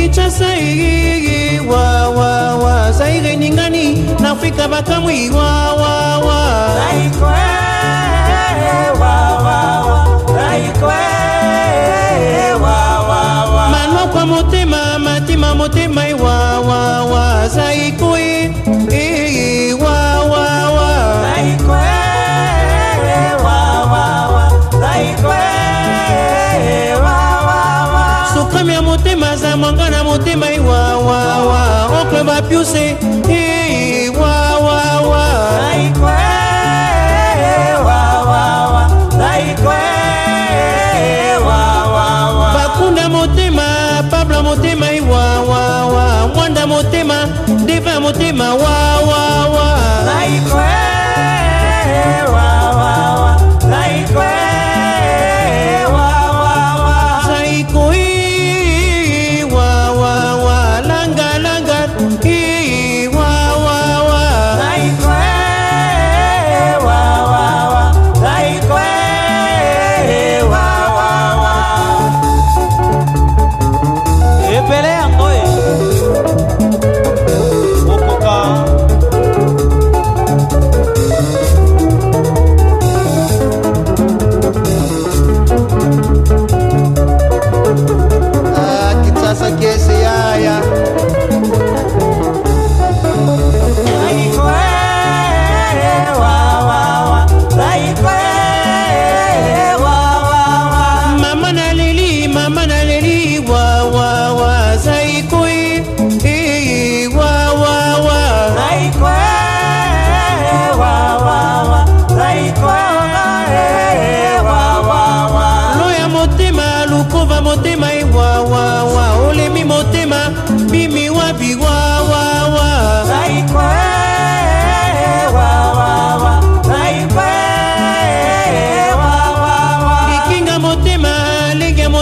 kinshasa ii wawawa zaire ningani na afrika bakamwi wawawa Laikwe, wa, wa, wa. Laikwe, wa, wa, wa. manokwa motema matima motema iwawawa zaikoi ii ne va plus c'est eh, wa wa. Wa naikwe wa wa wa. Naikwe wa wa wa. Bakunda motema pabla motema eh, wa wa wa. Mwanda motema deva motema wa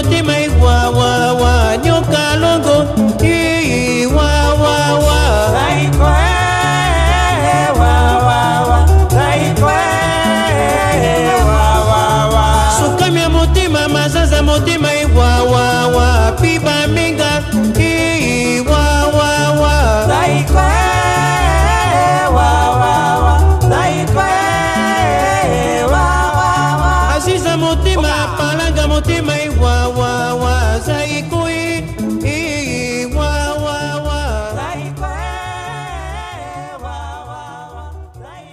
motema iwawawa nyoka longo ii wawawa Laikwe, wa, wa, wa. Laikwe, wa, wa, wa. sukami ya motema mazaza motema iwawawa piba minga